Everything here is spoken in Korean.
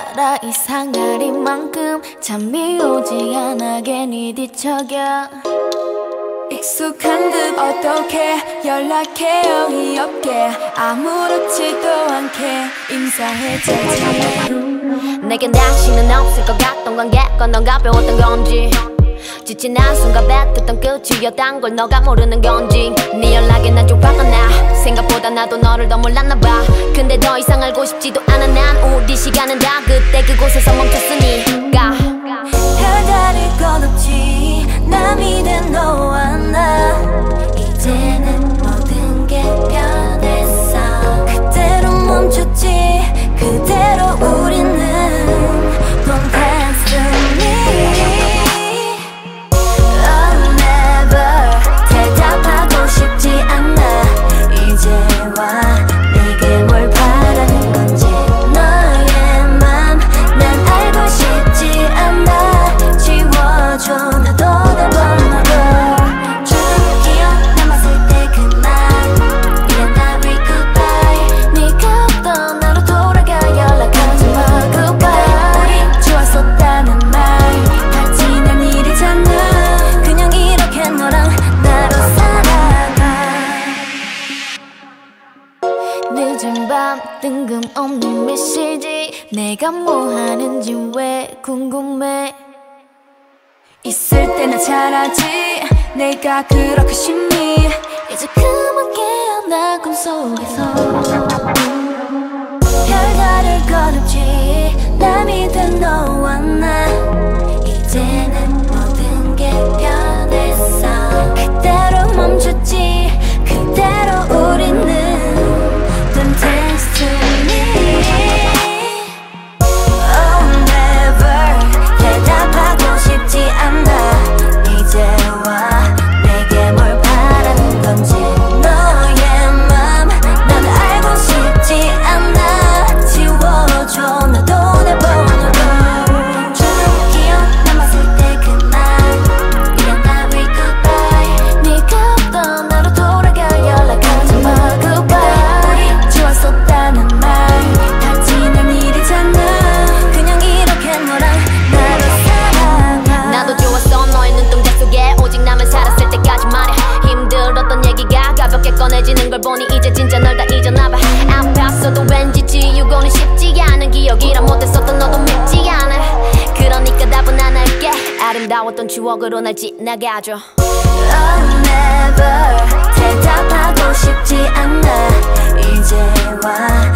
따라 이상할 이만큼 잠이 오지 않아 괜히 뒤척여. 익숙한 듯 어떻게 연락해 영이 없게 아무렇지도 않게 인사해주지. 내겐 당신은 없을 것 같던 관계가 넌 가벼웠던 건지 지친 한 순간 뱉었던 끝이었단 걸 너가 모르는 건지. 네 연락에 난 좀 화가 나. 생각보다 나도 너를 더 몰랐나 봐. 근데 더 이상 알고 싶지도 않아 난 우리 시간은 다 그때 그곳에서 멈췄으니까. 건 없지 뜬금없는 메시지. 내가 뭐 하는지 왜 궁금해? 있을 때나 잘하지. 내가 그렇게 심히 이제 그만 깨어나 꿈속에서. 별다를 것 없지. 남이 된 너와 나. 이제는 싸웠던 추억으로 날 지나게 하죠. Oh, never 대답하고 싶지 않아. 이제와